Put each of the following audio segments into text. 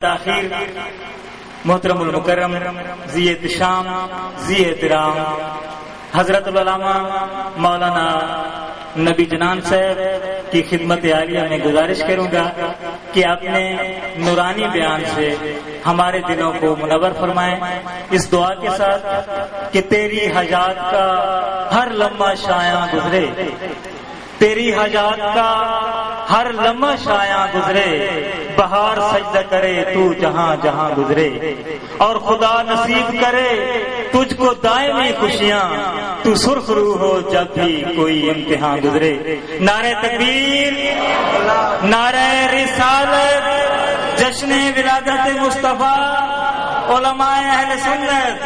تاخیر، محترم المکرم زی شام زی احترام حضرت العلامہ مولانا نبی جنان صاحب کی خدمت عالیہ میں گزارش کروں گا کہ اپنے نورانی بیان سے ہمارے دلوں کو منور فرمائیں۔ اس دعا کے ساتھ کہ تیری حجات کا ہر لمحہ شایاں گزرے۔ تیری حجات کا ہر لمحہ شایاں گزرے۔ بہار سجدہ کرے، تو جہاں جہاں گزرے۔ اور خدا نصیب کرے، تجھ کو دائمی خوشیاں۔ تو سرخ روح ہو جب بھی کوئی امتحان گزرے۔ نعرہ تکبیر، نعرہ رسالت، جشن ولادت مصطفیٰ، علماء اہل سنت۔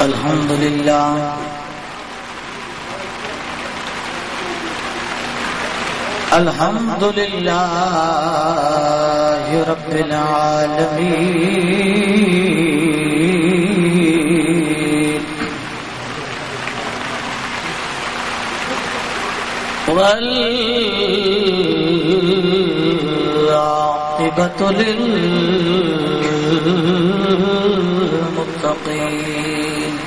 الحمد لله. الحمد لله رب العالمين. والعاقبة للمتقين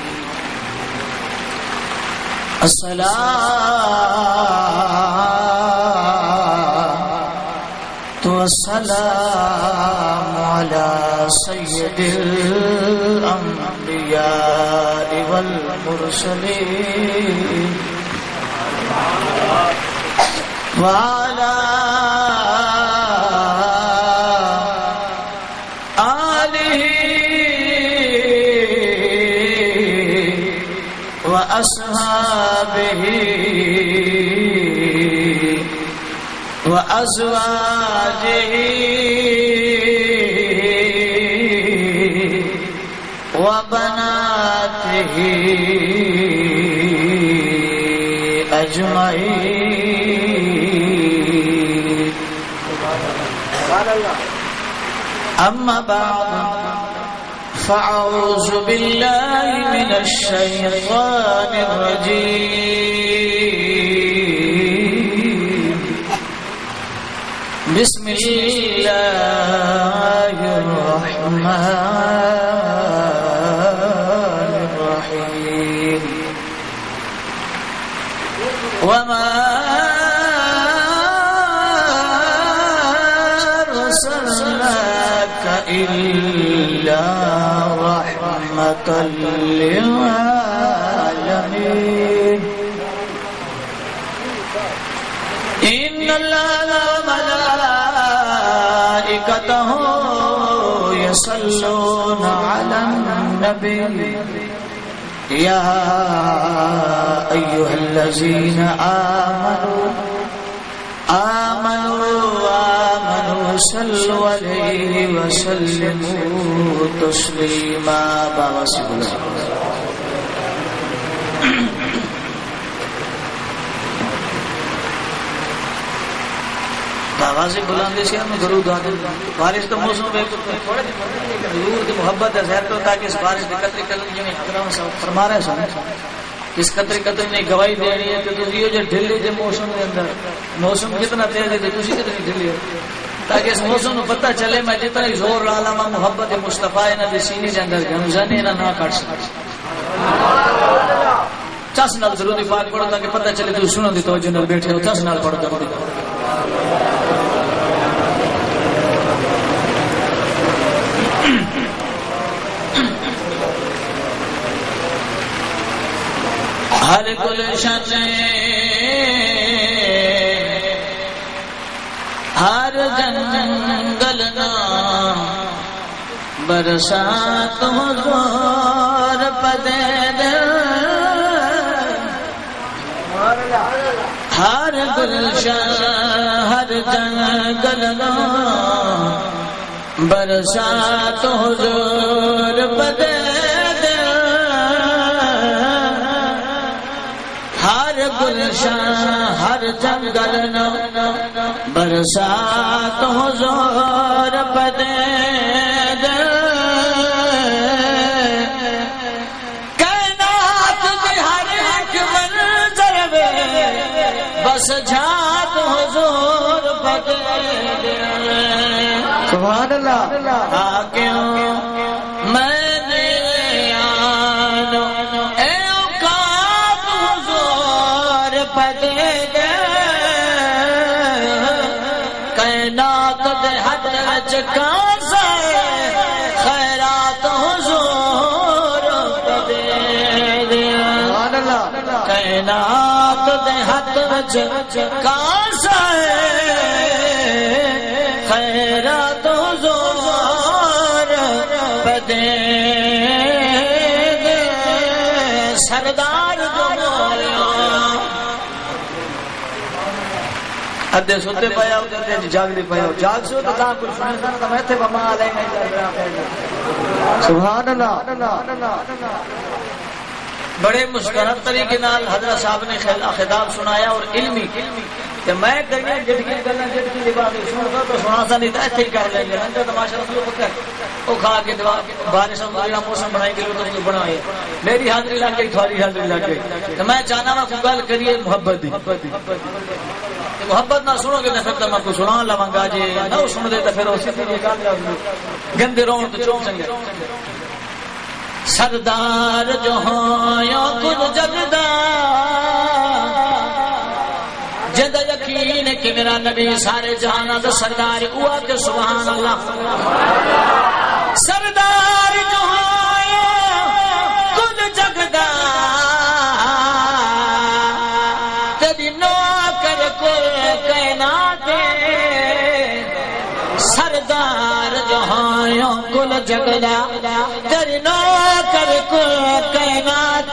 الصلاة والسلام على سيد الأنبياء والمرسلين. وعلى وأزواجه وبناته أجمعين أما بعد فأعوذ بالله من الشيطان الرجيم بسم الله الرحمن الرحيم وما أرسلناك إلا رحمة للعالمين إن الله وملائكته يصلون على النبي يا أيها الذين آمنوا آمنوا آمنوا صلوا عليه وسلموا تسليما بابا سبلا آواز بلندی سے ہمیں درود آدھے بارش کا موسم میں ضرور کی محبت ہے زہر تو تاکہ اس بارش کی قطری قلم جو حضرات فرما رہے سن۔ اس قطری قطری نے گواہی دینی ہے کہ تو یہ جو ڈھلی دے موسم کے اندر، موسم کتنا تیز ہے تو اسی کتنی ڈھلی ہے تاکہ اس موسم کو پتہ چلے، میں جتنا زور لالا میں محبت مصطفیٰ انہاں دے سینے دے اندر گمزن انہاں نہ کٹ سکے۔ چس نال درود پاک پڑھو تاکہ پتہ چلے تو سنو دی توجہ نال بیٹھے ہو، چس نال پڑھ دو ہر گلشن ہر جنگل نا برسات حضور پدے دل ہر گلشن، ہر جنگل نا برسات حضور پدے گلشاں ہر جنگل نو برسات ہو زور پدے کائنات دے ہر بس زور سبحان اللہ۔ آ کیوں؟ چکا سے خیرات حضور دے کائنات دے ہاتھ وچ خیرات حضور دے؟ ادے سوتے پیا ادے جاگتے پیا جاگ سو تو تا کچھ سنے سن تو میں تے بما لے سبحان اللہ۔ بڑے مسکرت طریقے نال حضرت صاحب نے خطاب سنایا اور علمی کہ میں کہیں جڑکی گلاں جڑکی دی بات سندا تو سنا سا نہیں تے ایتھے کہہ لیں گے۔ اندر تماشا رسول پکا او کھا کے دعا بارش اللہ موسم بنائی گئی تو بنائے۔ میری حاضری لگ گئی تھوڑی حاضری لگ گئی۔ تو میں چاہنا وا کوئی گل کریے محبت دی۔ محبت نہ سنو گے تو پھر تو میں کوئی سنا لواں گا جی نہ سن دے تو پھر اسی طریقے گل گندے رون تو چوم چنگے۔ سردار جو ہاں، ہو کل جگدا۔ جد یقین کہ میرا نبی سارے جہانا تو سردار ہوا کہ سبحان اللہ۔ سردار جو ہاں، کل جگدا تیری نوکر کل کائنات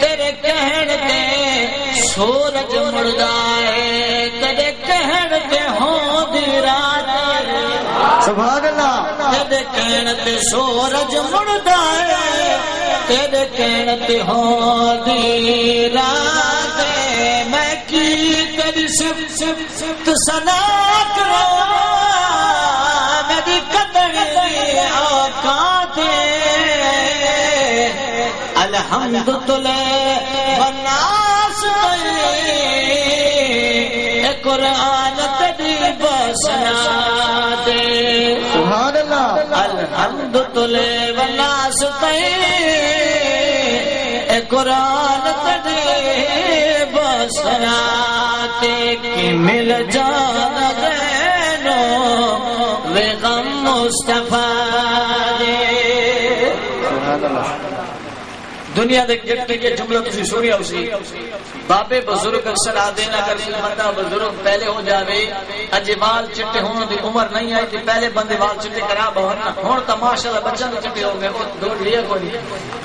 تیرے کہن تے سورج مڑدا ہے تیرے کہن تے ہوں دی رات سبحان اللہ۔ تیرے کہن تے سورج مڑدا ہے تیرے کہن تے ہوں دی رات میں کی تیری سب سب سب سنا کرو۔ الحمد للہ بناس قرآن تیری بسنا دے۔ سبحان اللہ۔ الحمد للہ بناس قرآن تیری بسنا دے۔ کہ مل جانا مصطفیٰ دے سبحان اللہ دنیا دے جٹے کے جملہ تسی سنیا اسی بابے بزرگ اکثر آدے نہ کر بندہ بزرگ پہلے ہو جاوے۔ اج وال چٹے ہونے دی عمر نہیں آئی تھی پہلے بندے وال چٹے کرا بہن۔ ہن تا ماشاءاللہ بچہ بھی چٹے ہو گئے۔ او دوڑ لیا کوئی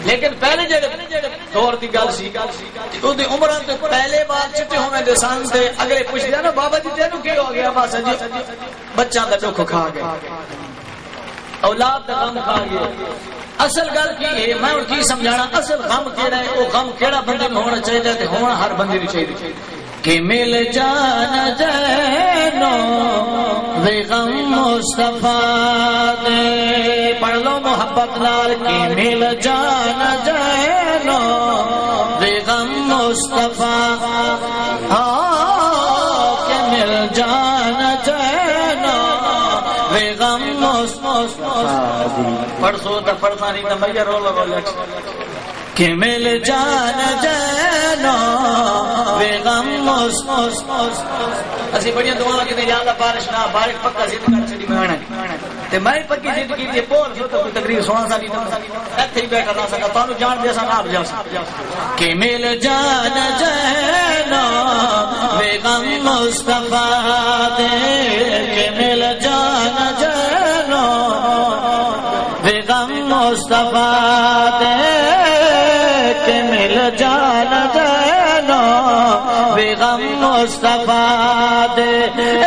لیکن پہلے جڑے دور دی گل سی او دی عمراں تے پہلے وال چٹے ہونے دے سان تے اگلے پوچھ دیا نا، بابا جی تینو کی ہو گیا بس جی بچہ دا دکھ کھا گیا اولاد دا غم کھا گیا اصل گل کی ہے، میں ہن کی سمجھانا، اصل غم کیڑا ہے؟ وہ غم کیڑا بندے میں ہونا چاہیے، تے ہونا ہر بندے نوں چاہیے۔ کہ مل جانا جانو وے غم مصطفیٰ دے۔ پڑھ لو محبت نال کہ مل جانا جانو پڑھتا نہیں تو میں رولا رولا کہ مل جان جانو وے غم مس مس مس اسی بڑی دعا کہ یا اللہ بارش نہ، بارش پکا سی کر چڑی میں تے میں پکی زندگی دی، بول سو تو تقریر سنا سا نہیں ایتھے ہی بیٹھا نہ سکا تانوں جان دے سا آپ جا کہ مل جان جانو وے غم مصطفیٰ دے کہ مل جان جانو غم مصطفیٰ دے کہ مل جانا۔ جانو وے غم مصطفیٰ دے اے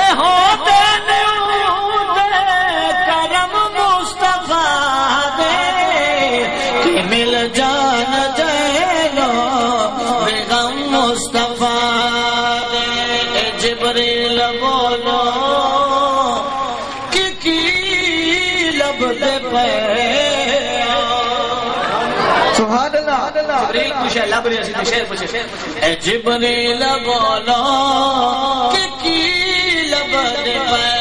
سبحان اللہ جبریل پوچھا لب رہے سی تے شعر پوچھے اے جبریل بولا کہ کی لب دے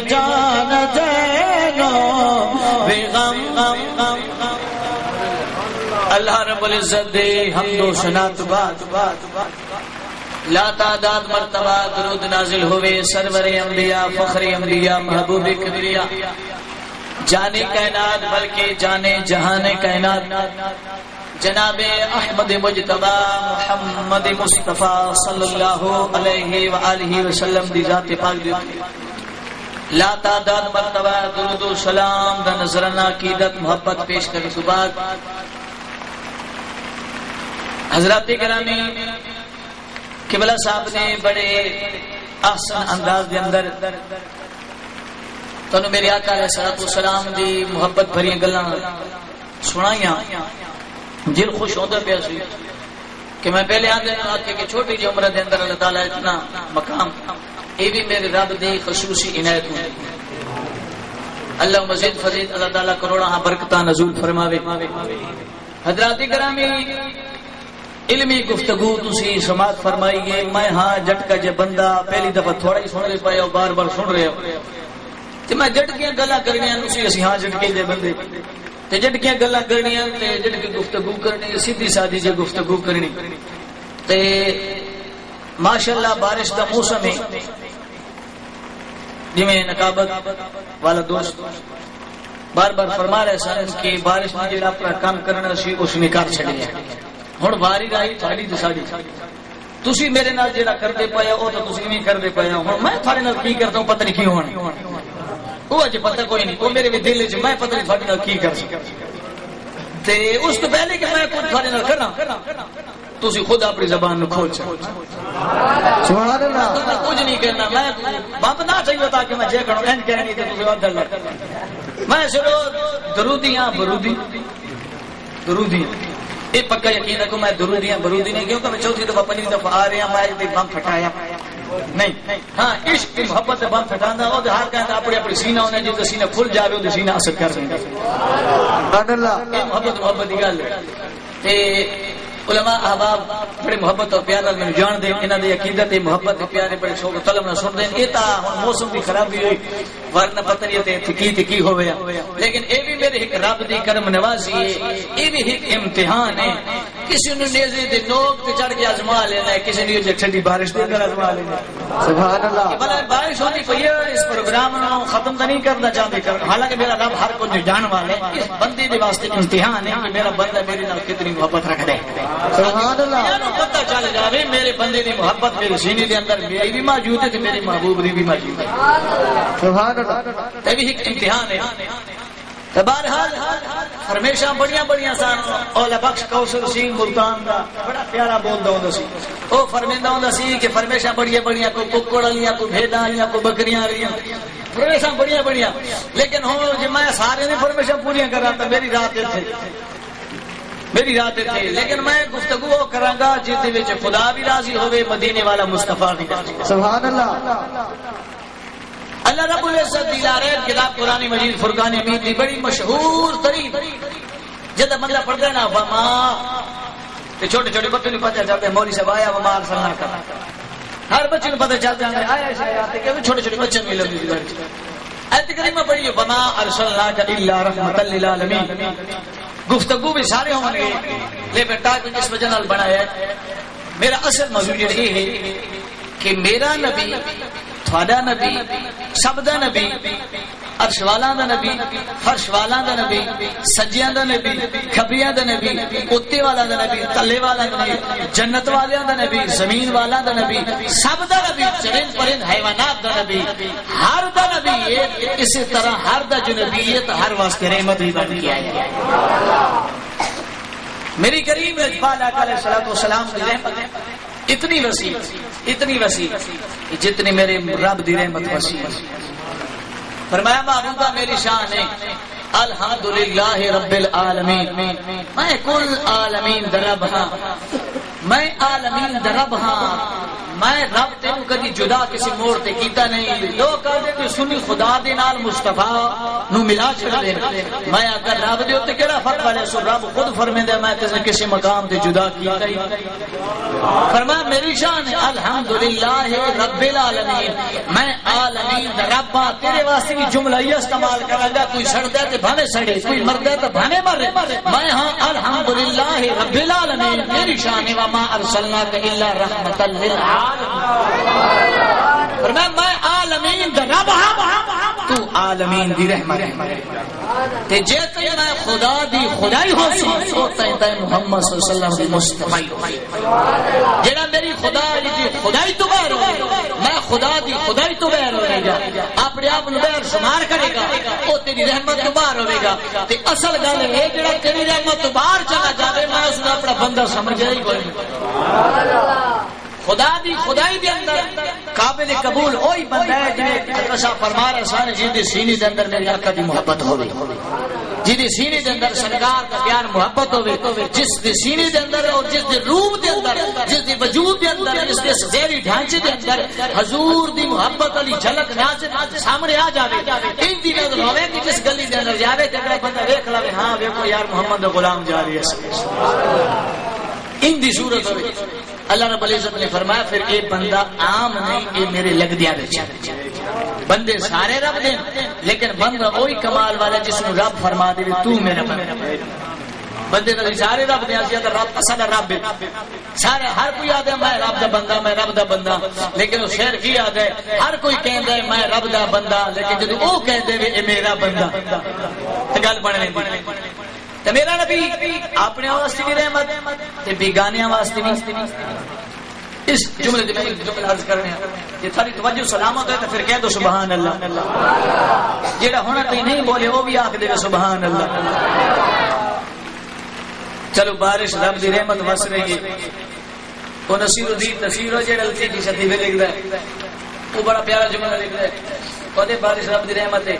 کی مل جان جینو بیغم اللہ رب العزت دے حمد و ثنا تو بعد۔ لا تعداد مرتبہ درود نازل ہوئے، سرور انبیاء، فخر انبیاء، محبوب کبریا۔ جانے کائنات، بلکہ جانے جہان کائنات۔ جناب احمد مجتبہ محمد مصطفیٰ صلی اللہ علیہ وآلہ وسلم دی ذات پاک دی۔ لا تعداد مرتبہ درود و سلام دا نظرانہ، عقیدت، محبت پیش کرنے کے بعد حضرات گرامی، قبلہ صاحب نے بڑے احسن انداز دے اندر تنو میرے آقا علیہ الصلوۃ والسلام دی محبت بھری گلاں سنائیاں۔ دل خوش ہوندا پیا سی کہ میں پہلے آندے نہ کہ چھوٹی جی عمر دے اندر اللہ تعالی اتنا مقام اے بھی میرے رب دی خصوصی عنایت ہے اللہ مزید فضیل، اللہ تعالی کروڑا ہاں برکتاں نزول فرماوے۔ حضرات گرامی، علمی گفتگو تسی سماعت فرمائیے۔ میں ہاں جٹکا جے بندہ پہلی دفعہ تھوڑا ہی سن رہے پائے ہو، بار بار سن رہے ہو۔ تے میں جٹ جٹکیاں گلاں کرنیاں تسی اسی اسی ہاں جٹکے دے بندے۔ تے جٹکیاں گلاں کرنیاں تے جٹکی گفتگو کرنی سیدھی سادی جے گفتگو کرنی۔ تے ماشاءاللہ بارش دا موسم ہے۔ جویں نقابت والا دوست بار بار فرما رہے سن کہ بارش میں جڑا اپنا کام کرنا سی، اس نے کر چھڑیا ہن باری رائی تھاڑی تے ساڈی۔ تسی میرے نال جڑا کردے پئے او تو تسی نہیں کردے پئے ہو۔ ہن میں تھارے نال کی کردا ہوں، پتہ نہیں کی ہونا وہ اج پتہ کوئی نہیں وہ میرے دل وچ، میں پتہ نہیں تھارے نال کی کر تے اس تو پہلے کہ میں کچھ تھارے نال کرنا تسی خود اپنی زبان نو کھول چھوڑ سبحان اللہ۔ میں کچھ نہیں کرنا میں باب نہ چاہیے تاکہ میں جے کروں اینڈ کہنی تے تسی ادھر لگ۔ میں صرف درودیاں برودی۔ درودیاں۔ یہ پکا یقین رکھو میں درودیاں برودی نہیں کیونکہ میں چوتھی دفعہ پنجویں دفعہ آ رہا میں ایک بم پھٹایا۔ نہیں ہاں عشق کی محبت بم پھٹانا وہ ہر کہتا اپنی اپنی سینہ ہونے جو سینہ کھل جاوے وہ سینہ اثر کر دیں سبحان اللہ۔ یہ محبت محبت کی گل تے علماء احباب بڑے محبت اور پیار نال جان دے انہاں دی عقیدت تے محبت تے پیارے بڑے شوق طلب نہ سن دین اے تا ہن موسم دی خرابی ہوئی ورنہ پتہ نہیں تے تھی کی کی ہویا لیکن اے بھی میرے ایک رب دی کرم نوازی ہے اے بھی ایک امتحان ہے۔ کسی نے نیزے دے نوک تے چڑھ کے آزما لینا ہے کسی نے ٹھنڈی بارش دے اندر آزما لینا ہے۔ سبحان اللہ بلا بارش ہوتی پئی ہے اس پروگرام نو ختم تو نہیں کرنا چاہتے کر حالانکہ میرا رب ہر کو جان والے اس بندے دے واسطے امتحان ہے کہ میرا بندہ میرے نال کتنی محبت رکھ دے سبحان اللہ. پتہ چل جاوے میرے بندے دی محبت میرے سینے دے اندر میری بھی موجود ہے تے میرے محبوب دی بھی موجود ہے۔ سبحان اللہ. تے بھی ایک امتحان ہے۔ تے بہرحال ہمیشہ بڑیاں بڑیاں سان اولا بخش کوثر سین ملتان دا۔ بڑا پیارا بولدا ہوندا سی۔ او فرمیندا ہوندا سی کہ فرمیشاں بڑیاں بڑیاں کو ککڑ والیاں کو بھیڈاں والیاں کو بکریاں والیاں فرمیشاں بڑیاں بڑیاں۔ لیکن ہن جے میں سارے نے فرمیشاں پوریاں کراں تے میری رات میری رات تھے۔ لیکن میں گفتگو کراں گا جس دے وچ خدا بھی راضی ہوے مدینے والا مصطفی بھی راضی سبحان اللہ۔ اللہ رب العزت دی لارے کتاب قرآن مجید فرقان امید دی بڑی مشہور ترین۔ جد بندہ پڑھتا ہے نا وما تے چھوٹے چھوٹے بچوں نے پتہ چلتا ہے مولوی صاحب آیا وما ارسلنا کر ہر بچے کو پتہ چلتا ہے آیا شاید کہ چھوٹے چھوٹے بچے ملے ایت کریمہ پڑھی وما ارسلناک الا رحمت للعالمین۔ گفتگو بھی سارے ہوں گے لیکن ٹاک اس وجہ بنایا ہے، میرا اصل موضوع یہ ہے کہ میرا نبی، تھوڑا نبی، سب دا نبی عرش والا دا نبی فرش والا دا نبی سجیاں دا نبی کھبریاں دا نبی کتے والا دا نبی تلے والا دا نبی جنت والیاں دا نبی زمین والا دا نبی سب دا نبی چرند پرند حیوانات دا نبی ہر دا نبی یہ اسی طرح ہر دا جو نبیت ہر واسطے رحمت ہی بن کے ہے میری کریم اجبال آقا علیہ الصلوۃ والسلام کی رحمت اتنی وسیع اتنی وسیع جتنی میرے رب دی رحمت وسیع فرمایا معبودہ میری شان ہے۔ الحمدللہ رب العالمین۔ میں کل عالمین درب ہاں۔ میں عالمین درب ہاں۔ میں رب تینو کدی جدا کسی موڑ تے کیتا نہیں۔ لوگ کہتے کہ سنی خدا دے نال مصطفیٰ نو ملا چھڑ دے۔ میں اگر رب دے ہوتے کیڑا فرق والے سو رب خود فرمیندے میں کسی کسی مقام تے جدا کیتا ہی۔ فرمایا، میری شان الحمدللہ رب العالمین۔ میں عالمین دا رب ہاں، تیرے واسطے بھی جملہ یہ استعمال کرا گا کوئی سڑ دے تے بھانے سڑے، کوئی مر دے تے بھانے مرے۔ میں ہاں الحمدللہ رب العالمین۔ میری شان ہے، وما ارسلناک الا رحمت للعالمین۔ فرمایا، میں عالمین دا رب ہاں تو عالمین دی رحمت تے جے تے میں خدا دی خدائی ہو سی تو تے تے محمد صلی اللہ علیہ وسلم دی مصطفی ہاں۔ جڑا میری خدا دی خدائی تو ہو میں خدا دی خدائی تو گا۔ اپنے آپ نو باہر شمار کرے گا، او تیری رحمت تو باہر ہوے گا۔ تے اصل گل ہے جڑا تیری رحمت تو باہر چلا جاوے، میں اس نو اپنا بندہ سمجھے ہی کوئی نہیں۔ خدا دی خدائی دے اندر قابل قبول وہی بندہ ہے جے شاہ فرما رہا سارے جی دی سینے دے اندر میری آقا دی محبت ہوے جی دی سینے دے اندر سرکار دا پیار محبت ہوے جس دی سینے دے اندر اور جس دی روح دے اندر، جس دی وجود دے اندر، جس دے ظاہری ڈھانچے دے اندر حضور دی محبت علی جھلک ناظر سامنے آ جاوے۔ ان دی نظر ہوے کہ جس گلی دے اندر جاوے تے اگلا بندہ دیکھ لے ہاں ویکھو یار، محمد دا غلام جا رہی ہے۔ ان دی صورت ہوے اللہ رب العزت نے فرمایا، پھر یہ بندہ عام نہیں، یہ میرے لگ دیا بندے سارے رب دیں لیکن بندہ وہی کمال والا جس نے رب فرما دے، تو میرا بندہ بندے تو سارے رب دیا سی رب، اصل رب سارے، ہر کوئی آدھے میں رب دا بندہ، میں رب دا بندہ۔ لیکن وہ شہر کی آدھے ہر کوئی کہہ دے میں رب دا بندہ۔ لیکن جب وہ کہہ دے اے میرا بندہ۔ تو گل بن لیں تے میرا نبی اپنے واسطے بھی رحمت تے بیگانے واسطے بھی۔ اس جملے دے میں جملہ عرض کرنے کہ تھاری توجہ سلامت ہے تو پھر کہہ دو سبحان اللہ جیڑا ہونا تے نہیں بولے وہ بھی آکھ دے سبحان اللہ چلو بارش رب دی رحمت وس رہی ہے۔ وہ نصیر الدین نصیر ہو جیڑا لکھی کی شدی میں لکھ ہے۔ وہ بڑا پیارا جملہ لکھ ہے۔ وہ بارش رب دی رحمت ہے۔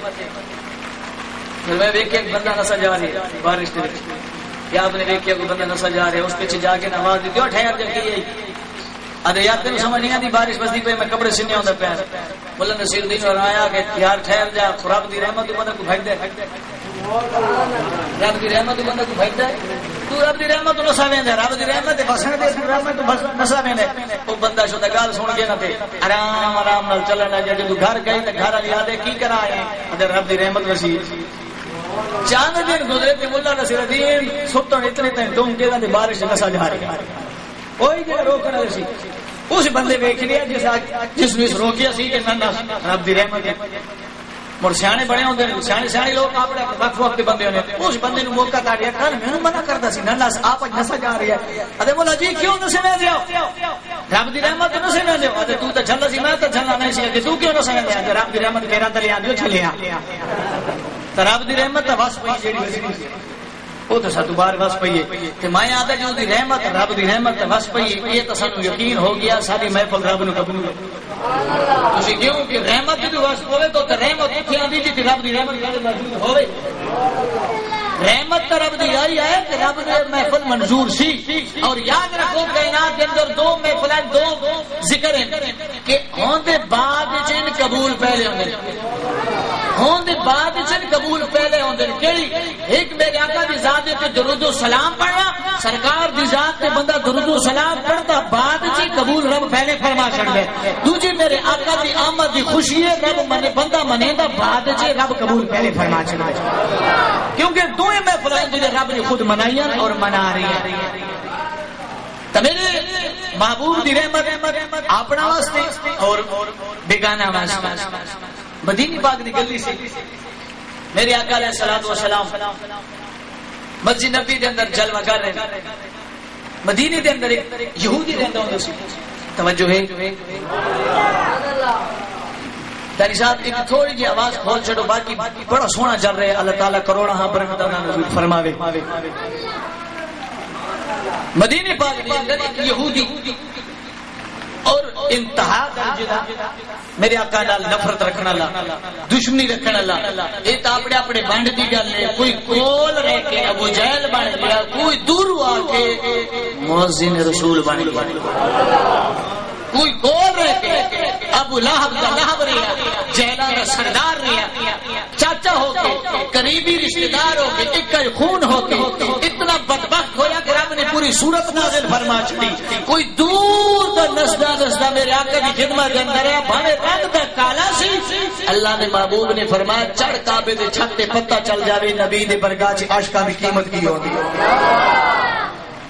پھر میں ایک بندہ نسا جا رہی ہے، بارش کے یا آپ نے کوئی بندہ نسا جا رہا ہے، اس پیچھے جا کے نماز دی، کیوں ٹھہر کی یار تین سمجھ نہیں آتی، بارش بستی میں کپڑے ہوتا نصیر الدین اور آیا کہ یار ٹھہر جا دی رحمت بندہ کو بھاگ دے رب دی رحمت بندہ کو دے تو رب دی رحمت نسا ویندے رب دی رحمت بسن دے رحمت نسا ویندے او بندہ شو تے گل سن کے نہ تے آرام آرام نال چلن لگا جے تو گھر گئی تے گھر والی آدے کی کرا ہے رب دی رحمت وسی چاند دن گزرے تے مولا نصیر الدین ستن اتنے تے تم کے دے بارش نسا جا رہی کوئی جے روکنا سی، اس بندے ویکھ لیا جس جس نے روکیا سی کہ نہ رب دی رحمت مڑ سیانے بڑے ہوندے نے، سیانے سیانے لوگ اپنے وقت وقت بندے ہونے اس بندے نو موقع تا دیا کر میں منع کردا سی نہ آپ نسا جا رہی ہے ادے مولا جی کیوں نسے نہ دیو رب دی رحمت نسے نہ دیو ادے تو تے جھلا سی، میں تے جھلا نہیں سی کہ تو کیوں نسے نہ دیو رب دی رحمت میرا تے لیا دیو چھلیا تے رب دی رحمت بس پئی جیڑی وہ تو ساتھ بار بس پئی تے میں آدا جو دی رحمت رب دی رحمت بس پئی یہ تو سانو یقین ہو گیا ساری محفل رب نو قبول تسی کیوں کہ رحمت دی وس ہوے تو رحمت اتھے آندی جی رب دی رحمت کدے موجود ہوے رحمت رب دی آئی ہے کہ رب دی محفل منظور سی۔ اور یاد رکھو، کائنات کے اندر دو محفل ہیں، دو ذکر ہیں۔ کہ ہون دے بعد جن قبول پہلے ہوندے ہون دے بعد چن قبول پہلے ہون دے کیڑی؟ ایک میرے آقا دی ذات تے درود و سلام پڑھنا، سرکار دی ذات تے بندہ درود و سلام پڑھتا، بعد چ قبول رب پہلے فرما چھڑ دے دوجی میرے آقا دی آمد دی خوشی ہے، رب منے بندہ منے دا بعد چ رب قبول پہلے فرما چھڑ دے کیونکہ دوئے میں فلائیں رب نے خود منائیاں اور منا رہی ہے تو میرے محبوب دی رحمت اپنا واسطے اور بیگانہ واسطے۔ مدینی پاک دی گلی سے میرے آقا علیہ الصلوۃ والسلام مسجد نبی دے اندر جلوہ کر رہے مدینے دے اندر ایک یہودی رہندا ہوندا سی توجہ ہے۔ دانی صاحب، ایک تھوڑی جی آواز کھول چھڑو، باقی بڑا سونا چل رہا ہے۔ اللہ تعالیٰ کروڑا ہاں برکت نزول فرماوے۔ مدینے پاک دے اندر ایک یہودی اور انتہا درجے دا میرے آقا نال نفرت رکھنا لا دشمنی رکھنا لا اے تا اپنے اپنے بند دی گل ہے، کوئی کول رہ کے ابو جہل بن گیا، کوئی دور آ کے مؤذن رسول بن گیا۔ کوئی کول رہ کے ابو لہب کا لہب رہا جہلا کا سردار رہا چاچا ہو کے، قریبی رشتہ دار ہو کے ایک خون ہو کے، اتنا بدبخت ہویا کہ رب نے پوری صورت نازل فرما چھڑی کوئی دور دا نسدا نسدا میرے آقا کی خدمت کے اندر ہے، بھاوے رنگ دا کالا سی۔ اللہ نے محبوب نے فرمایا، چڑھ کعبے دے چھت تے پتہ چل جاوے، نبی دے برگاہ چ عاشقاں دی قیمت کی ہوندی۔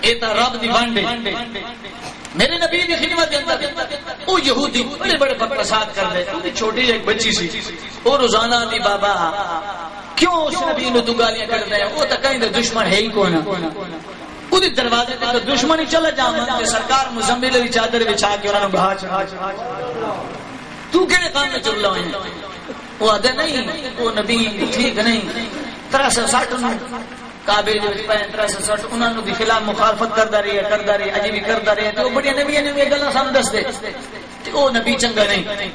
اے تا رب دی بانڈے۔ میرے نبی کی خدمت کے اندر وہ یہودی بڑے بڑے فساد کر دے انہیں چھوٹی ایک بچی سی۔ وہ روزانہ دی بابا، کیوں اس نبی نو تو گالیاں کر دے وہ تو کہیں دے دشمن ہے ہی کون وہ دروازے تے تو دشمن ہی چلا جا من تے سرکار مزمل دی چادر بچھا کے انہاں نو بہا چڑھا۔ تو کہڑے کام میں چل رہا وہ آدھے نہیں، وہ نبی ٹھیک نہیں۔ ترا سو ساٹھ کعبے جو پینترا سو سٹھ خلاف مخالفت کرتا رہی ہے کرتا رہی اجی بھی کرتا رہی تو بڑی نبی نبی گلا سام دس دے۔ وہ نبی چنگا نہیں۔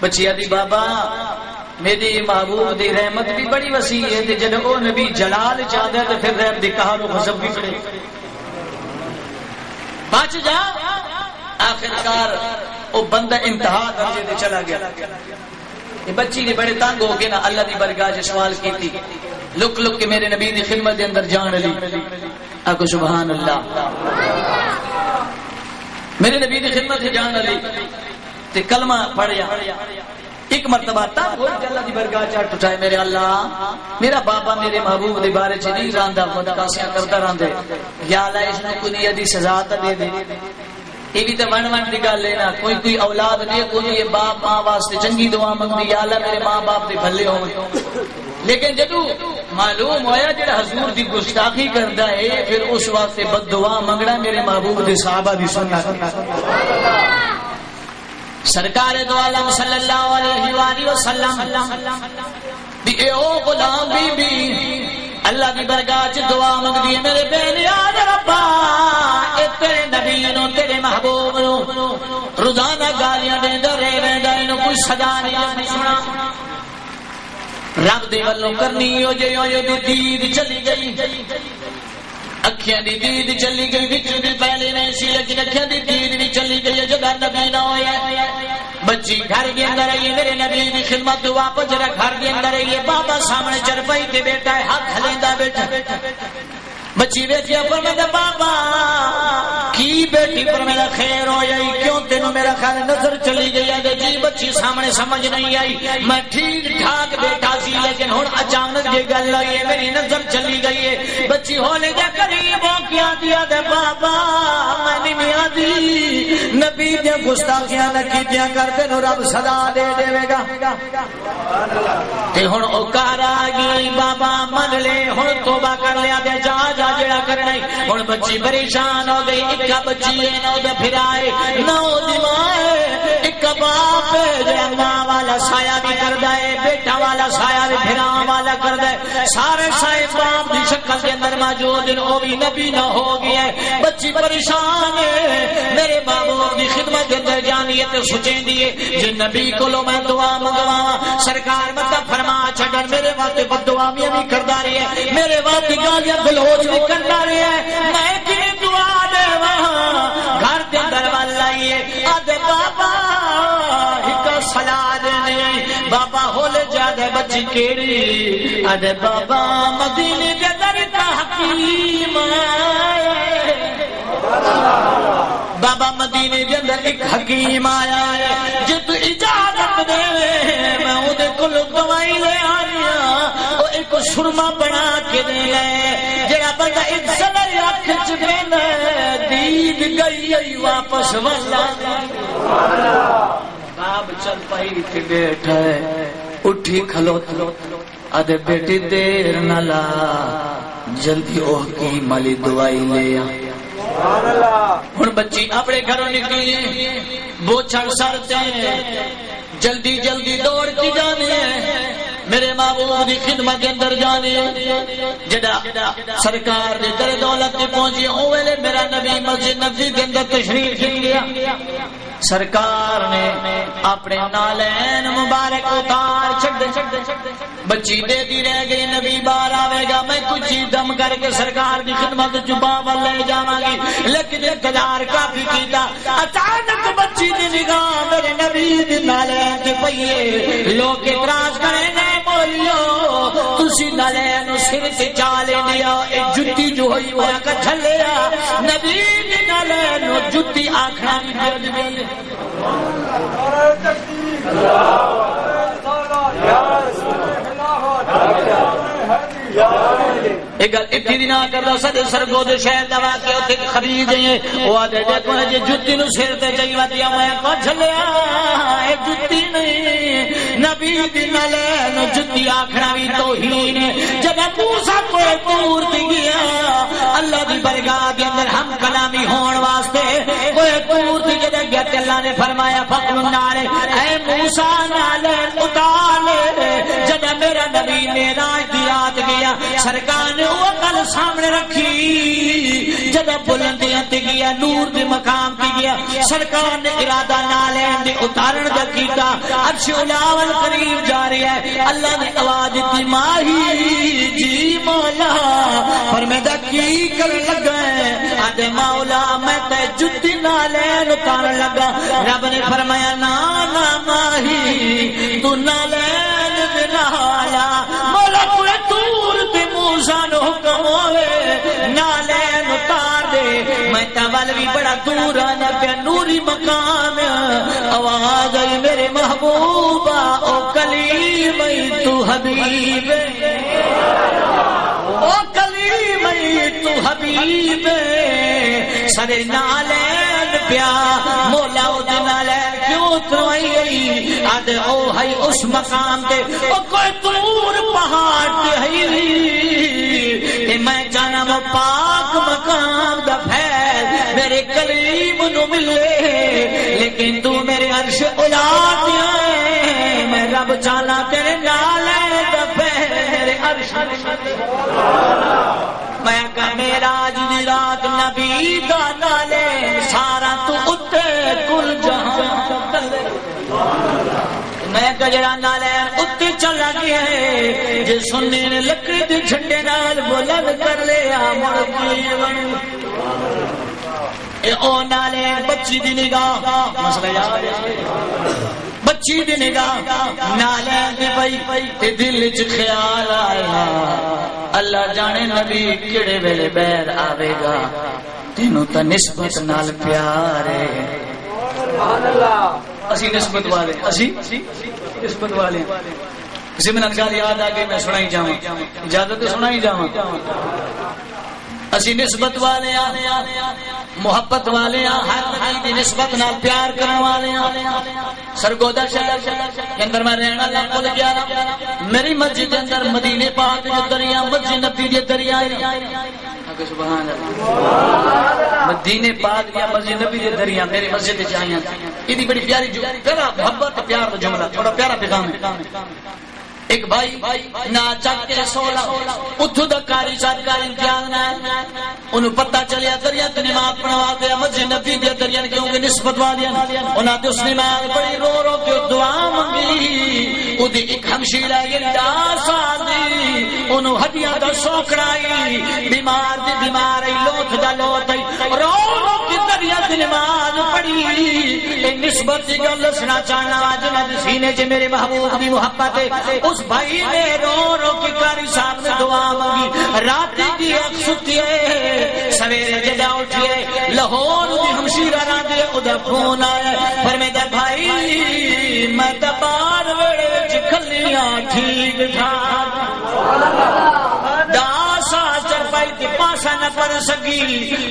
بچی آدھی بابا میری محبوب دی رحمت بھی بڑی وسیع ہے، تے جب وہ نبی جلال چاہتا ہے تو پھر رحمت دی کہا لو غضب بھی پڑے بچ جا۔ آخرکار وہ بندہ انتہا درجے تے چلا گیا۔ بچی نے بڑے تنگ ہو کے نا اللہ دی برگاہ سوال کی تھی لک لک کے میرے نبی دی خدمت دے اندر جان لی اکو سبحان اللہ۔ میرے نبی دی خدمت سے جان لی تے کلمہ پڑھیا۔ ایک مرتبہ تا وہ اللہ دی برگاہ چڑھ اٹھائے میرے اللہ، میرا بابا میرے محبوب دے بارے چ نہیں راندا، خدا کاسیاں کردا راندے یا اللہ، اس نو کوئی دی سزا تا دے دے۔ یہ بھی تو ون ون کی گل ہے نا، کوئی کوئی اولاد نہیں کوئی یہ باپ ماں واسطے چنگی دعا منگی یا اللہ میرے ماں باپ دے بھلے ہو لیکن جدو معلوم ہویا جڑا حضور دی گستاخی کردا ہے، پھر اس واسطے بد دعا منگنا میرے محبوب دے صحابہ دی سنت سرکار دو عالم صلی اللہ علیہ وآلہ وسلم بھی اے او غلام بی بی اللہ کی برگاہ چ دعا منگدی ہے، میرے بہن سنا رب دے کرنی ہو جے ہو دید چلی گئی اکھیاں دی دید چلی گئی وچ دی پہلے نہیں سی لیکن اکھیاں دی دید بھی چلی گئی جدا نبی نہ ہویا بچی گھر کے اندر آئی میرے نبی دی خدمت واپس گھر کے اندر آئی بابا سامنے چرپائی تے بیٹھا ہے ہاتھ لیندا بیٹھا بچی بیٹھیا پر میں بابا، کی بیٹی پر میرا خیر ہو جائی کیوں تینوں میرا خیال نظر چلی گئی؟ ہے جی بچی سامنے سمجھ نہیں آئی۔ میں ٹھیک ٹھاک بیٹھا سی، لیکن ہوں اچانک یہ گل آئی ہے، میری نظر چلی گئی ہے۔ بچی ہونے جا قریب ہو کیا دیا دے بابا، میں نہیں آدھی نبی دیا گستاخیاں نہ کیتیاں کر تے رب صدا دے دے گا۔ تے ہن او کار آ گئی، بابا، من لے، ہن توبہ کر لیا، دے جا جا۔ جڑا کرنا ہن بچی پریشان ہو گئی ایک بچی ہے نو دے پھرائے نو دی ماں ایک باپ جڑا ماں والا سایہ بھی کردا ہے، بیٹا والا سایہ بھی پھراں والا کردا ہے۔ سارے سائے باپ دی شکل دے اندر موجود ہیں، او بھی نبی نہ ہو گیا ہے۔ بچی پریشان ہے۔ میرے بابو دی خدمت دے اندر جانی ہے۔ تے سوچیں دیے جے نبی کولو میں دعا منگواواں، سرکار واسطے بھی کردا رہی ہے میرے واسطے گالیاں گلوچ بھی کردا رہی ہے میں کی دعا دیواں؟ گھر دے اندر وال آئیے آدھے بابا ایک سلاد نہیں۔ بابا ہول جا دے بچی کیڑی۔ ادے بابا مدینے دے در تا حکیم آئے بابا مدینے دے اندر ایک حکیم آیا ہے۔ کول دوائی لے آنی او ایک سرما بنا کے دے لے۔ جڑا بندہ ایک سنر اکھ چ دیندا دید گئی ای واپس والا باب چل پئی تے بیٹھا ہے، اٹھی کھلو ادے بیٹی دیر نہ لا، جلدی او حکیم علی دوائی لے آ۔ ہوں بچی اپنے گھروں نکلی بوچھڑ سڑتے جلدی جلدی دوڑ کی جانی ہے۔ میرے محبوب کی خدمت کے اندر جانی۔ جڑا سرکار دے در دولت تے پہنچی او ویلے میرا نبی مسجد نبی کے اندر تشریف لے گیا۔ سرکار نے اپنے نالین مبارک اتار چھڑ دے۔ بچی دے دی رہ گئی، نبی بار آوے گا۔ میں کچھ ہی دم کر کے سرکار کی خدمت جبا ول لے جاواں گی۔ لیکن انتظار کافی کیتا۔ اچانک بچی دی نگاہ نالین لوگ اعتراض کریں گے بولیو تسی سر تے چالے لیا اے جُتی جو ہوئی ہوا کا چھلیا نبی دی نالین جُتی آکھنا بھی ایک گل اتنی دن کردا سدے سرگو شہر دا واقعہ اوتھے خرید گئے او آدے دیکھو جے جُتی نو سر تے ودیا میں اے جُتی نہیں، نبی دی نالین جُتی آکھنا توہین جب موسی کو دور دی گیا اللہ دی برگاہ دے اندر ہم کلامی ہون واسطے کوئی دور دی جدے گیا تے اللہ نے فرمایا، فقل نارے اے موسی نالین اتار جب میرا نبی معراج دی رات گیا، سرکار نے وہ گل سامنے رکھی۔ جب بلندیاں تے گیا، نور دے مقام تے گیا، سرکار نے ارادہ نالین دے اتارن دا کیتا۔ عرش الاول قریب جا رہا ہے۔ اللہ نے آواز دی ماہی۔ جی مولا پر فرمیدا کی کر لگا اج مولا میں تے جتی نالین اتارن لگا رب نے فرمایا نا نا ماہی تو نالین دے نالا مولا پورے دور تے موسیٰ نو حکم ہوئے نالین میں بھی بڑا دور آنا پیا نوری مقام آواز آئی میرے محبوبہ، او کلیم تو حبیب۔ او کلیم تو حبیب۔ سرے نالین پیا۔ مولا او نالین کیوں گئی؟ آدھے او ہائی اس مقام تے۔ او کوئی دور پہاڑ میں جانا وہ پاک میرے کلیم نو ملے، لیکن تو میرے عرش اولاد دیا ہے میں رب جانا تیرے نالے دا میرے عرش میں کہ میرا جی رات نبی دا نالے سارا تو اتے کل جہاں میں کجرا نالے اتے چلا گیا ہے۔ جے سننے نے لکڑی دے جھنڈے نال بلند کر لیا، مڑ کی اے او نالے بچی دی نگاہ، مسئلہ یاد ہے۔ بچی دی نگاہ، نالے دی پئی، تے دل وچ خیال آیا۔ اللہ جانے نبی کیڑے ویلے بیر آوے گا۔ تینوں تا نسبت نال پیار ہے۔ سبحان اللہ اسی نسبت والے، اسی نسبت والے۔ ضمن گل یاد آ گئی، میں سنائی جاواں۔ اجازت سنائی جاواں۔ اسی نسبت والے محبت والے ہر نبی دی نسبت نال پیار کرنے والے سرگودا شہر کے اندر میں رہنا اللہ کو گیا میری مسجد کے اندر مدینے پاک جو دریا مسجد نبی دی دریا سبحان اللہ۔ مدینے پاک دیا مسجد نبی دی دریا میری مسجد وچ آئیاں ایدی بڑی پیاری جو، پیارا محبت، پیار دا جملہ، تھوڑا پیارا پیغام ہے۔ ایک بھائی نہ چک کے سولا اتو دا کاری چاہ کاری امتحان نہ انہوں پتہ چلیا، دریا تے نماز پڑھوا دیا مسجد نبی دیا دریا کیوں کہ نسبت والیا انہاں تے اس نماز بڑی رو رو کے دعا منگی۔ اودی ایک ہمشیرہ یہ دا سال دی اونوں ہڈیاں دا سوکڑائی بیمار دی بیمار ای لوتھ دا لوت ای رو رو کی دریا دی نماز پڑھی۔ اے نسبت دی گل دسنا چاہنا اج میں سینے چ میرے محبوب دی محبت ہے۔ اس بھائی نے رو رو کے کاری صاحب نے دعا مانگی۔ رات کی اک ستی ہے سویرے جدا اٹھئے لاہور دی ہمشیرہ راندے او دا فون آیا۔ فرمیدا بھائی، میں تے بار وچ کھلیاں ٹھیک ٹھاک۔ اللہ چرپائی تے پاسا نہ پڑ سکی۔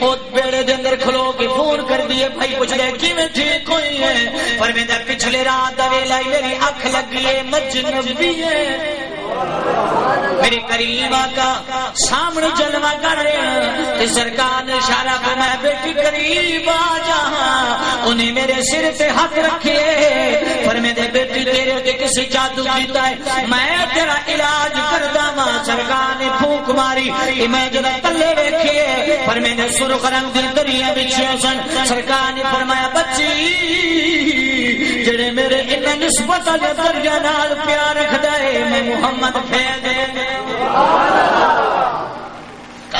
او بیڑے دے اندر کھلو کے فون کر دیے بھائی پوچھ لے کیویں جی، ٹھیک ہوئی ہے؟ پر میں پچھلے رات دا ویلا میری اکھ لگی ہے مجنبی ہے۔ میرے قریب آقا سامنے جلوہ کر رہے ہیں۔ کہ سرکار نے اشارہ کو میں بیٹی قریب آ جہاں انہیں میرے سر پہ ہاتھ رکھے۔ پر میرے بیٹی، تیرے ہوتے کسی جادو کیتا ہے۔ میں تیرا علاج کردا ماں سرکار نے پھونک ماری کہ میں جدا تلے ویکھے۔ پر میں نے سرخ رنگ دی دریا بچھے سن۔ سرکار نے فرمایا، بچی، جڑے میرے نسبت دے نال پیار رکھدا ہے میں محمد فیض دے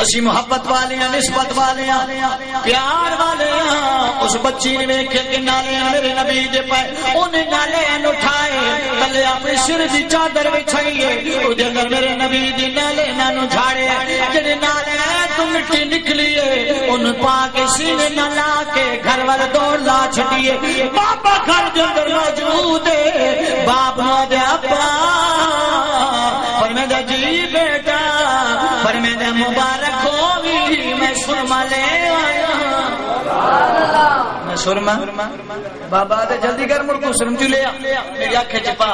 اسی محبت والے ہیں نسبت والے ہیں پیار والے ہیں اس بچی نے ویکھے کہ نالے میرے نبی دے پائے انہیں نالے اٹھائے کلے اپنی سر دی چادر بچھائیے او دے میرے نبی دی نالے نانو جھاڑے، جڑے نالے تو مٹی نکلی ہے ان پا کے سینے نہ لا کے گھر وال دوڑ لا چھٹیے بابا گھر دے اندر موجود ہے باپ نو دے ابا پر میں دے جی بیٹا پر میں دے مبارک میں سرما بابا تے جلدی کر مڑ کو سرم جو میری آنکھیں چپا.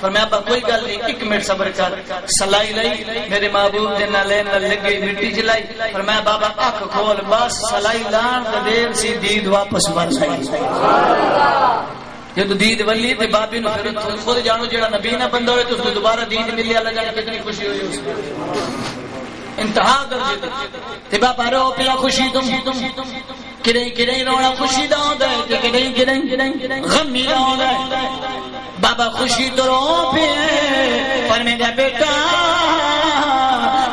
پر میں ابا کوئی گل نہیں. ایک منٹ صبر کر. سلائی لئی. میرے محبوب دے نہ لے نہ لگی مٹی چلائی پر میں بابا اکھ کھول. بس سلائی لان تے دیر سی دید واپس بن گئی. جب دید ولی تے بابی نو پھر خود جانو جڑا نبی نہ بندہ ہوئے تو اس کو دوبارہ دید ملی، اللہ جانے کتنی خوشی ہوئی اس کو انتہا درجے. تے بابا رو پیا خوشی تم. کدیں کدیں رونا خوشی دا ہوندا ہے تے کدیں کدیں غم دا ہوندا ہے۔ بابا خوشی تو رو پے پر میرا بیٹا،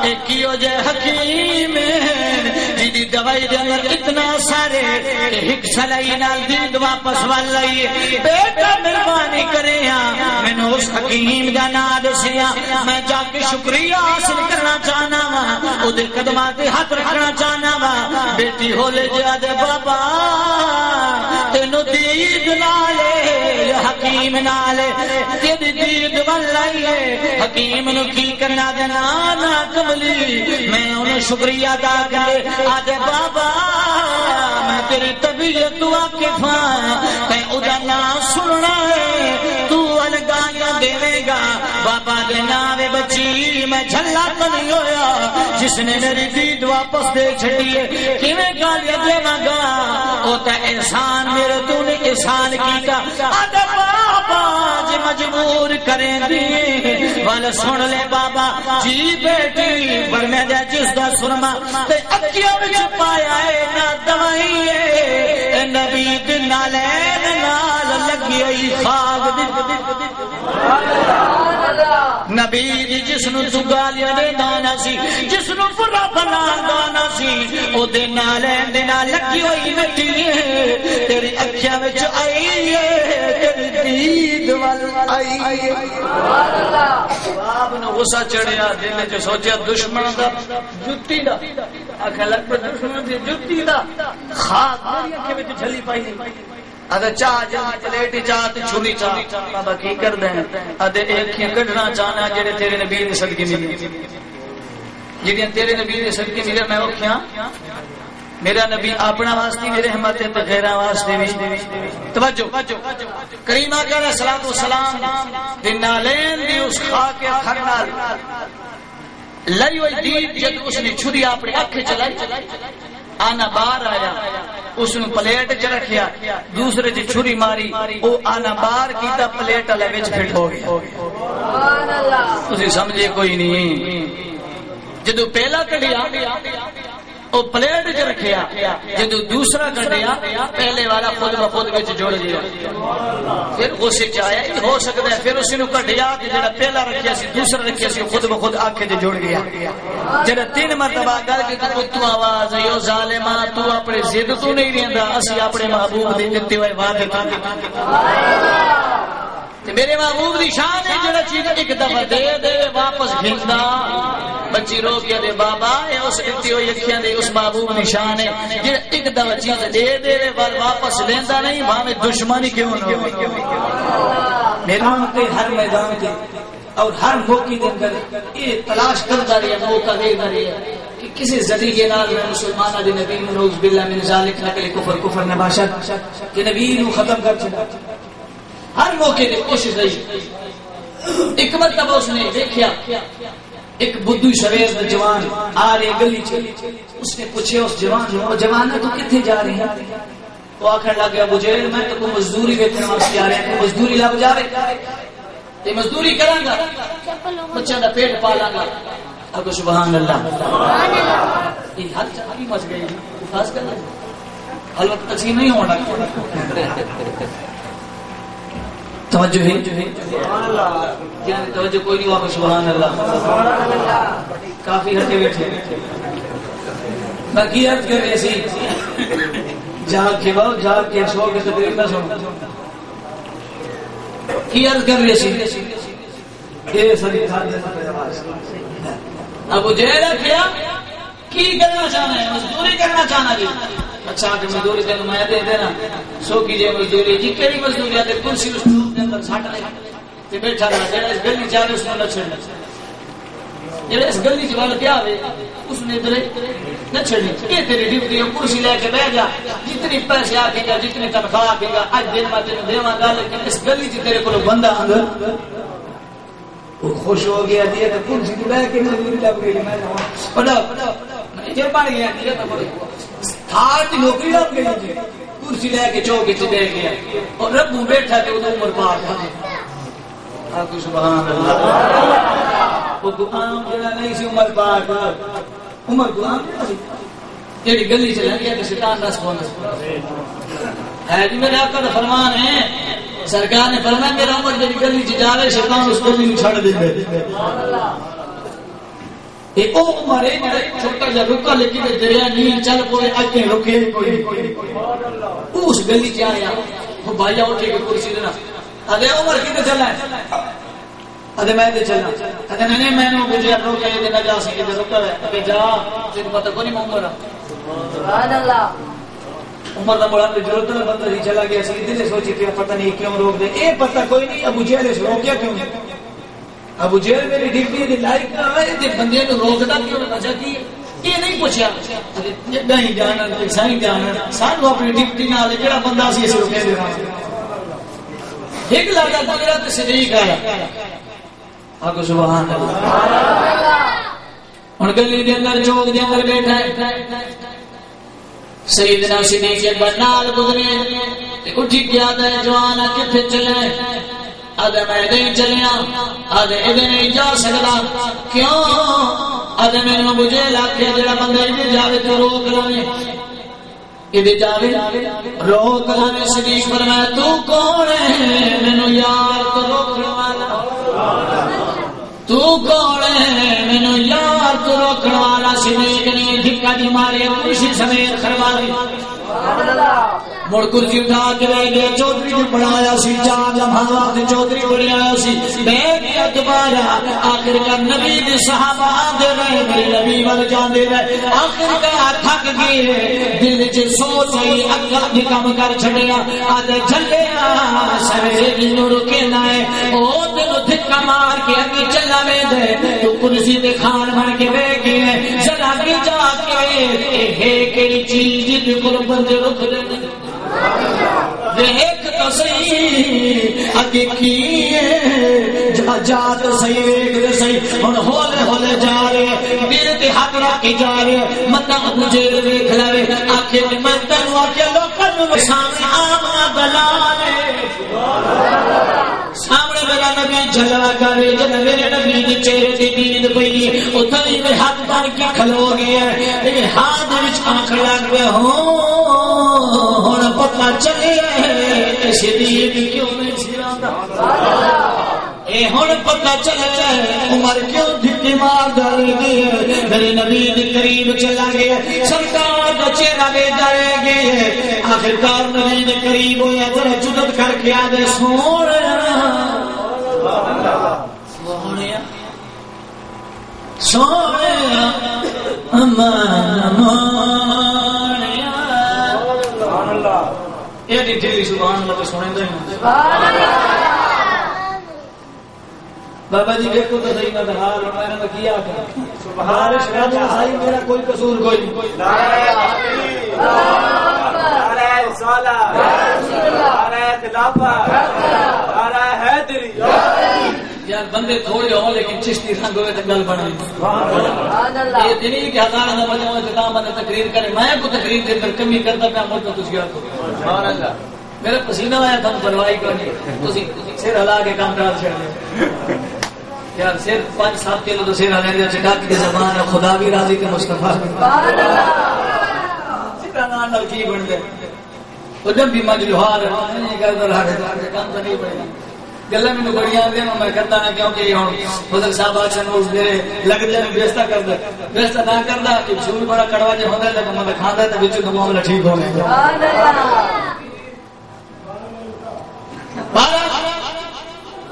ایک کیو جے حکیم جی دوائی دے اندر اتنا سارے ایک سلائی نال دل واپس وال لائیے بیٹا مہربانی کرے ہاں میں اس حکیم دا نام دسیا میں جا کے شکریہ حاصل کرنا چاہنا وا او دے قدماں تے ہاتھ رکھنا چاہنا وا بیٹی ہولے جا دے بابا تینو دید نالے حکیم نالے تیری دید ولائیے حکیم نو کی کرنا دے نانا کملی میں انہوں شکریہ دا کرے۔ آج بابا، میں تیری طبیعت واقف ہاں۔ تے ادا نام سننا ہے، تو الگایا دے گا۔ بابا دے نام بچی میں جھلا تو نہیں ہویا۔ جس نے میری دید واپس دے چھڑیے کیویں گالیاں دے گا؟ او تے احسان میرے تو نے احسان کیتا۔ آدھے بابا جی مجبور کریں دی۔ والا سن لے بابا جی بیٹی پر میں دے جس دا سرما۔ تے اکیاں وچ پایا اے، نہ دوائی اے۔ نبی دے نالے نال لگی ائی خاگ نبی دی جس نو تو گالیاں دے دانا سی جس نو برا بنا دانا سی۔ او دے دے نال لگی ہوئی مٹی ہے۔ تیری اکھیاں وچ آئی ہے تیری دید آئی ہے۔ آپ نے غصہ چڑھیا، دل وچ سوچیا دشمن دا، جُتی دا۔ لگ دشمن دی جُتی دا۔ خاک میری اکھے وچ جھلی پائی اگر چاہ جا پلیٹ چاہ تے چھری چاہ، بابا کی کر دیں ادے کڈنا چاہنا جڑے تیرے نبی دے صدقے جڑیاں تیرے نبی دے صدقے ملے، میں اوکھیاں میرا نبی اپنا واسطے بھی رحمت تے غیراں واسطے توجہ علیہ الصلوۃ والسلام دے نالین دی اس نال۔ لئی ہوئی دید جد اس نے چھری اکھ چلائی۔ آنا باہر آیا اس نے پلیٹ چ رکھیا دوسرے چ چھری ماری او آنا باہر کیتا پلیٹ والے وچ فٹ ہو گیا۔ تسی سمجھے کوئی نہیں۔ جدو پہلا کڈیا وہ پلیٹ چ رکھیا جدو دوسرا کڈیا پہلے والا خود بخود وچ جڑ گیا۔ پھر اس وچ آیا یہ ہو سکتا ہے، پھر اس نو کڈیا کہ جڑا پہلا رکھیا سی، دوسرا رکھیا سی خود بخود آکھے تے جڑ گیا۔ جڑا تین مرتبہ گل کی تو تو آواز ہے او ظالما تو اپنے ضد تو نہیں رہندا، اسی اپنے محبوب دے دتے ہوئے وعدے تے میرے محبوب دی شان ہے، جڑا چیز ایک دفعہ دے دے، واپس گھندا بچی رو کے دے، بابا اے اس دتی ہوئی اکھیاں دے، اس محبوب دی شان ہے۔ جڑا ایک دفعہ چیز دے دے بار واپس لیندا نہیں، بھاویں دشمنی کیوں نہ ہو میرا ہاں کے ہر میدان کے اور ہر موقع کے اندر یہ تلاش کرتا رہا موقع دیکھتا رہا کہ کسی ذریعے نال میں مسلمانہ دی نبی نوز باللہ من ذالک نقل کفر کفر نباشد کہ نبی نو ختم کر چھڑا ہر موقع دے کوشش رہی۔ ایک مرتبہ اس نے دیکھیا، ایک بدھو شویر دا جوان آ رہے گلی چ۔ اس نے پوچھے اس جوان نو جوان تو کتنے جا رہے ہیں وہ آخر لگ گیا مجھے میں تو مزدوری ویکن واسطے آ رہا ہوں مزدوری لگ جاوے۔ تے مزدوری کراں گا۔ بچہ دا پیٹ پالاں گا۔ اب سبحان اللہ۔ سبحان اللہ یہ حل ابھی مچ گئی۔ خاص کر حل وقت تقسیم نہیں ہونا۔ توجہ ہے۔ توجہ کوئی نہیں ہوا سبحان اللہ۔ کافی ہٹے بیٹھے۔ باقی عرض کر رہے سی جاگ کے باؤ جاگ کے سو کے تقریر نہ سنو کی عرض کر رہے سی؟ یہ ساری تھا ابو جہل کیا کی کرنا چاہنا ہے؟ مزدوری کرنا چاہنا جی اچھا کہ مزدوری تین میں دے دینا سو کی جے مزدوری جی کیڑی مزدوری ہے کرسی اس دے اندر سٹ لے تے بیٹھا رہا، جڑا اس گلی چاہ اس نو نہ چھڑنا جڑا اس گلی چ وال کیا اس نے ادھر نہ چھڑنی یہ تیری ڈیوٹی ہے کرسی لے کے بیٹھ جا۔ جتنی پیسے آ کے گا، جتنی تنخواہ آ کے گا اج دن میں تینوں دیواں گا، لیکن اس گلی چ تیرے کول بندہ اندر۔ وہ خوش ہو گیا جی، دیا تو کرسی تے بیٹھ کے مزدوری لگ گئی، میں پڑھا جو بن گیا دیا تو پڑھا کی نوکری لگ گئی جی۔ کرسی لے کے چوک چ بیٹھ گیا۔ اور ربو بیٹھا تے وہ عمر پار ہاں تھا آکو سبحان اللہ۔ وہ غلام جڑا نہیں سی عمر پاک۔ عمر غلام جڑی گلی چ لگ گیا تے شیطان نس پوندا ہے جی میرے آقا دا فرمان ہے سرکار نے فرمایا، میرا عمر جڑی گلی چ جاوے شیطان اس گلی نو چھڑ دیندا اے او عمر ہے جڑا چھوٹا جا رکا لیکن دریا نیل چل پوے اگے رکے کوئی اس گلی چ آیا؟ وہ بھائی اٹھ کے کرسی دینا ادے عمر کتے چلا ہے؟ ادے میں تے نہیں میں نو گجیا رو کے دے نہ جا سکے تے رکا ہے۔ کہ جا تینو پتہ کوئی نہیں عمر سبحان اللہ عمر دا بڑا ضرورت نہ بندہ ہی چلا گیا۔ سی دل سوچی کہ پتہ نہیں کیوں روک دے۔ اے پتہ کوئی نہیں ابو جہل اس روکیا کیوں؟ ابو جہل میری ڈیوٹی دی لائک نہ ہے تے بندے نو روکدا کیوں؟ وجہ کی یہ نہیں پوچھا۔ نہیں جانا تے سائیں جانا۔ سانو اپنی ڈیوٹی نال جڑا بندہ سی اس روکے دے ایک لڑکا گزرا تو صدیق آیا۔ آگو سبحان اللہ۔ سبحان اللہ ہن گلی دے اندر، چوک دے اندر بیٹھا ہے۔ سیدنا صدیق اکبر نال گزرے تے اٹھی گیا تے جوان کتے چلے۔ آدھے میں نہیں چلیا، آدھے ادھر نہیں جا سکتا۔ کیوں؟ آدھے میرے مجھے لاکھے جڑا بندہ ادھر جاوے تو روک لے ادھر جاوے روک لے صدیق فرمایا، تو کون ہے؟ مینو یار تو روکنے والا تو کون ہے؟ مینو یار تو روکنے والا صدیق نے دھکا جی دی مارے خوشی سمیت کروا دی۔ مڑ کرسی اٹھا کے رہ گیا چودھری جو بنایا سی چار لمحہ لمحات چودھری بنایا سی بہ گیا دوبارہ آخر کا نبی دے صحابہ دے رہے میرے نبی ول جاندے رہے آخر کا تھک گئے دل وچ سوچ آئی اکل بھی کم کر چھڈیا آدھے چلیا سویرے دی نو رکے نہ ہے او دل دھکا مار کے اگے چلا وے دے تو کرسی تے کھان بن کے بیٹھ گئے ذرا اگے جا کے اے کیڑی چیز جے کول بندے رک لے دیکھ تو صحیح اگے کی جا جا تو صحیح ویکھ دے صحیح۔ ہن ہولے ہولے جا رہے میرے تے ہاتھ رکھ کے جا رہے متا مجھے ویکھ لے آکھے میں تینو آکھے لوکاں نو سامنے آونا دلال سامنے میرا نبی جلا کرے جب میرے نبی دے چہرے دی دید پئی اتنی میں ہاتھ بن کے کھلو گیا لیکن ہاتھ وچ آنکھ لگ گیا ہوں ہن پتہ چلے شدید کیوں نہیں اے، ہن پتہ چلے عمر کیوں گئی میرے نبی دے قریب چلا گیا سرکار دا چہرہ بے گئے آخرکار نبی دے قریب ہویا ذرا جدت کر کے آدھے سونے سونے سونے امان مانیا تو بابا جی دیکھو تو صحیح نہ حال میں نے کیا کیا صحیح میرا کوئی قصور کوئی نہیں۔ یار بندے تھوڑے ہو لیکن چشتی رنگ ہوئے تو گل بنے یہ تو نہیں کہ ہزار نہ بجے ہوئے تو بندہ تقریر کرے۔ میں کو تقریر کے اندر کمی کرتا تو میرا پسینہ آیا تھا پرواہی سر ہلا کے کام کر چھڑ دے یار سر پانچ سات کلو تو سر ہلے دے چٹاک کی زبان ہے خدا بھی راضی مصطفیٰ کی بن وہ جب بھی مجلوہار ہے کرتا رہا ہے کام تو نہیں گلا میں بڑی میں کرتا نہ کیونکہ ہوں بدل صاحب نوز میرے لگ جائے بیستا کر دے بیستا نہ کرتا کہ شروع بڑا کڑوا ہے لیکن میں کھاتا ہے تو بچوں کا معاملہ ٹھیک ہو گیا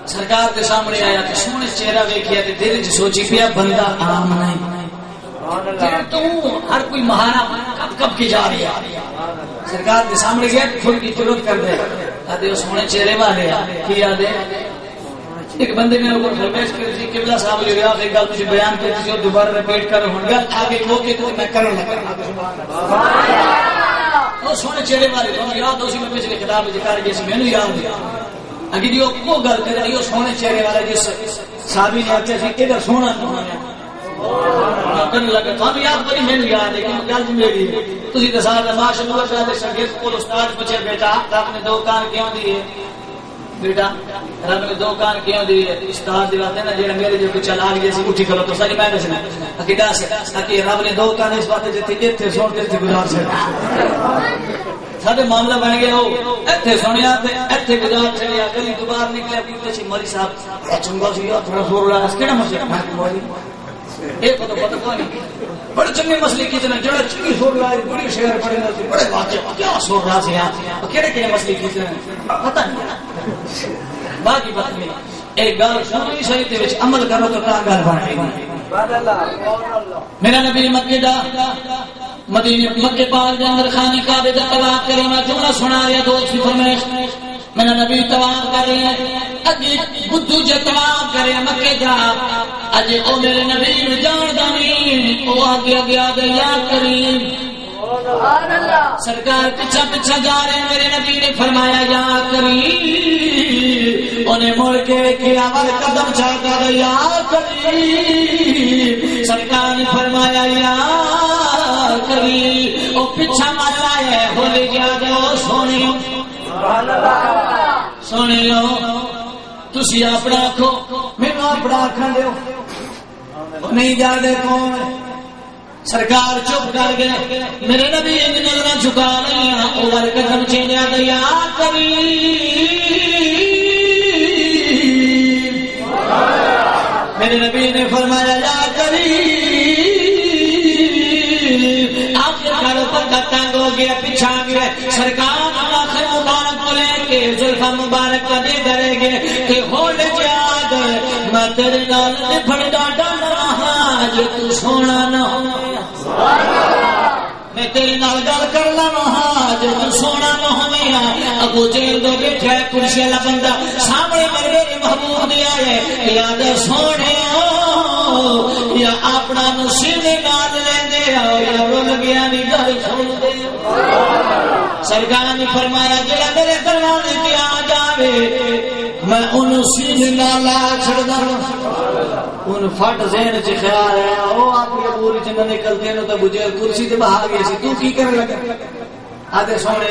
سرکار کے سامنے آیا تو سونے چہرہ ویکیا تو دل چ سوچی پیا بندہ عام نہیں ہر کوئی مہانا کب کب کی جا رہی ہے سرکار کے سامنے گیا، خود کی ضرورت کر دے۔ آدھے سونے چہرے والے کی یاد ہے؟ ایک بندے نے اوپر فرمائش کی تھی قبلہ صاحب جو ریاض ایک گل تجھے بیان کی تھی اور دوبارہ ریپیٹ کر ہوں گا آگے وہ کہ تو میں کرن لگا۔ وہ سونے چہرے والے تو یاد، اسی میں پچھلے کتاب ذکر جیسے میں نے یاد دیا اگے جی، جو وہ گل کر رہی ہے سونے چہرے والا جس صحابی نے آخیا سی ادھر سونا کرنے لگا یاد بڑی میں یاد ہے کہ گل میری دسا شاگرد استاد پوچھے، بیٹا آپ نے دو کان کیوں دیے بیٹا، رب نے دو کان کیوں دی استاد دی بات ہے نا جڑا میرے جو چلا گیا سی، اٹھی کرو تو ساری میں دسنا کہ رب نے دو کان اس بات گزار سے۔ سارے معاملہ بن گیا ہو۔ ایتھے سنیا تے ایتھے گزار چلیا گلی تو باہر نکلیا پوچھتے مری صاحب۔ چنگا سی تھوڑا زور لا کیڑا مسئلہ؟ ایک تو پتہ کوئی بڑے چنگے مسئلے کی جنا جڑا چنگی سور لا بڑی شہر پڑے بڑے واقعہ کیا سور لا کیڑے کیڑے مسئلے کی جنا پتہ نہیں۔ باقی بات ایک سنی صحیح تے وچ، عمل کرو تو بنے گی۔ میرا نبی مکے دا، مدینے مکے پاک دے اندر خانے کعبے دا طواف کرے میں جملہ سنا رہا دوست فرمائش میرا نبی طواف کر رہے ہیں اجے بدو جے طواف کرے مکے جا۔ اجے او میرے نبی نو جان دانی او آگے آگے آگے یا کریم۔ سرکار پیچھا پیچھا جا رہے میرے نبی نے فرمایا، یا کریم۔ انہیں مڑ کے کیا ور قدم چا کر یا کریم۔ سرکار نے فرمایا، یا کریم۔ او پیچھا مر رہا ہے ہو ہولی جا دو سونی سونے لو تھی اپنا آخو مینو اپنا آخر دو نہیں جا دے کون سرکار چپ کر گئے میرے نبی ایک نظر چکا رہی ہیں اور قدم چینیا دیا کری میرے نبی نے فرمایا یا کری آپ کے گھر پر تنگ ہو گیا پچھا گیا سرکار تیرے نال نبھڑ ڈاڈا رہا جو تو سونا نہ ہو میں تیرے نال گل کر لوا جو تو سونا نہ ہوئے ابو جیل دو بیٹھا کرسی والا بندہ سامنے میرے محبوب دے آئے یاد سونے یا اپنا نسینے نال لیندے آؤ یا رول گیا نہیں گل سن دے سرکار نے فرمایا جڑا میرے دروازے تے آ جاوے، میں ان سینے نال لا چھڑدا ان فٹ ذہن چ خیال ہے، او اپنی پوری چ نہ نکلتے نو تو بجے کرسی تے بہا گئی سی۔ تو کی کرن لگا آدھے سونے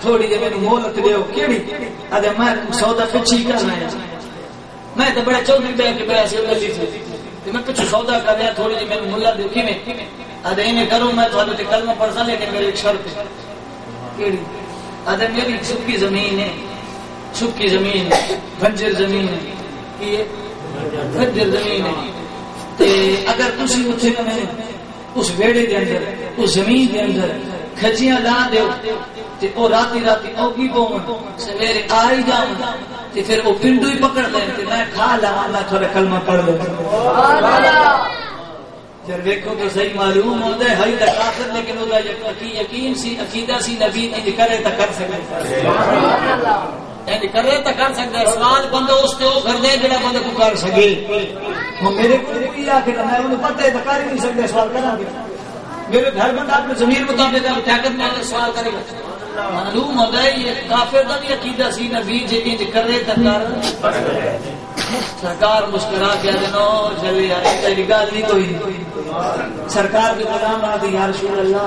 تھوڑی جی میری مہلت دیو۔ کیڑی؟ آدھے میں سودا پچھی کرنا ہے ہاں۔ میں تو بڑے چوکھی پہ کے پہ سے گلی سے تے میں کچھ سودا کر رہا ہاں، تھوڑی جی میں ملا دیکھی میں۔ ادے انہیں کرو میں تھوڑے تے کلمہ پڑھ سا لیکن میری ایک شرط ہے کیڑی؟ ادے میری سکی زمین ہے۔ سکی زمین ہے۔ بنجر زمین ہے۔ کی ہے بنجر زمین ہے۔ تے اگر تسی اتھے میں اس ویڑے دے اندر، اس زمین دے اندر کھجیاں لا دیو، تے او راتی راتی اوگی پون سویرے آئی جاؤں، تے پھر او پنڈو ہی پکڑ لیں تے میں کھا لوا میں تھوڑے کلمہ پڑھ لوں سبحان اللہ۔ پھر دیکھو تو صحیح معلوم ہوتا ہے ہائی کافر لیکن ہوتا ہے یقین سی عقیدہ سی نبی کی کرے تو کر سکے یعنی کرے تو کر سکتا ہے سوال بندہ اس سے وہ کر دے جڑا بندہ کو کر سکے۔ ہوں میرے کو کوئی آ کے میں انہیں پتہ ہے کر ہی نہیں سکتے سوال گے میرے گھر بندہ اپنے ضمیر مطابق اب طاقت میں سوال کرے گا۔ معلوم ہوتا ہے یہ کافر کا بھی عقیدہ سی نبی انج کرے تو کر۔ سرکار مسکرا کے چلے تیری گل نہیں کوئی۔ سرکار کے غلام آ یا رسول اللہ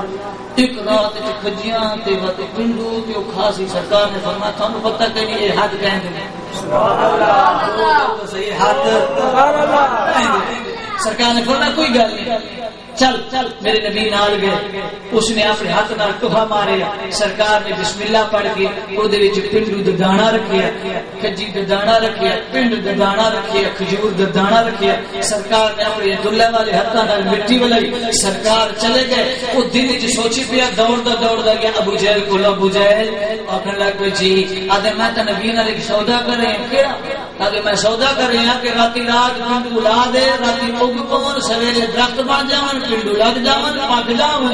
ایک رات تے کھجیاں تے وت پنڈو تے او خاصی سرکار نے فرمایا تھانو پتہ کہ نہیں یہ حد کہیں دے۔ سبحان اللہ۔ صحیح حد۔ سبحان اللہ سرکار نے فرمایا کوئی گل نہیں۔ چل چل میرے نبی نال گئے۔ اس نے اپنے ہاتھ نال ٹوہا مارے سرکار نے بسم اللہ پڑھ کے او دے وچ پنڈو دا دانا رکھیا، کجی دا دانا رکھیا، پنڈ دا دانا رکھیا، کھجور دا دانا رکھیا۔ سرکار نے اپنے دلہ والے ہاتھاں نال مٹی ولائی سرکار چلے گئے۔ او دل وچ سوچی پیا دوڑ دا دوڑ دا گیا، ابو جہل کول، ابو جہل۔ آکھن لگ پے جی آدھے میں تے نبی نال ایک سودا کر رہے ہیں کیڑا؟ آدھے میں سودا کر رہے ہیں کہ راتی رات پنڈو لا دے راتی اگ پون سویرے درخت بن جاون؟ پنڈو لگ جاون پگ جاون۔